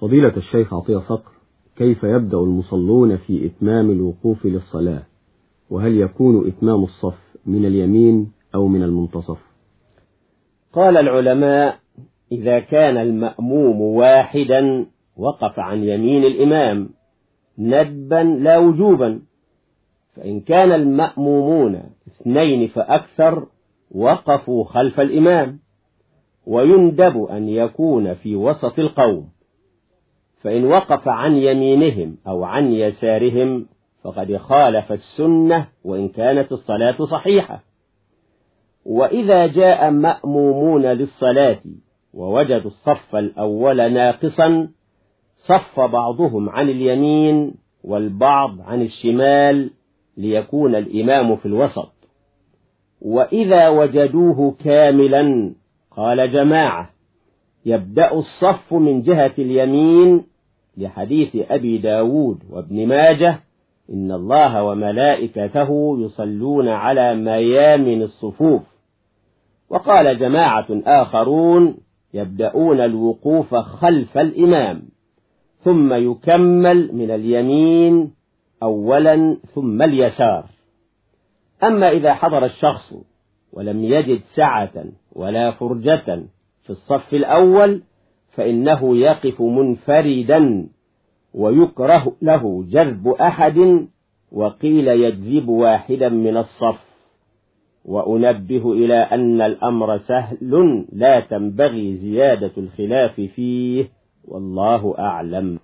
فضيلة الشيخ عطية صقر كيف يبدأ المصلون في إتمام الوقوف للصلاة؟ وهل يكون إتمام الصف من اليمين أو من المنتصف؟ قال العلماء إذا كان المأموم واحدا وقف عن يمين الإمام ندبا لا وجوبا فإن كان المأمومون اثنين فأكثر وقفوا خلف الإمام ويندب أن يكون في وسط القوم. فإن وقف عن يمينهم أو عن يسارهم فقد خالف السنة وإن كانت الصلاة صحيحة. وإذا جاء مأمومون للصلاة ووجدوا الصف الأول ناقصا صف بعضهم عن اليمين والبعض عن الشمال ليكون الإمام في الوسط. وإذا وجدوه كاملا قال جماعة يبدأ الصف من جهة اليمين لحديث أبي داود وابن ماجه إن الله وملائكته يصلون على ميامن الصفوف. وقال جماعة آخرون يبدأون الوقوف خلف الإمام ثم يكمل من اليمين أولا ثم اليسار. أما إذا حضر الشخص ولم يجد سعة ولا فرجة في الصف الأول فإنه يقف منفردا ويكره له جذب أحد وقيل يجذب واحدا من الصف. وأنبه إلى أن الأمر سهل لا تنبغي زيادة الخلاف فيه والله أعلم.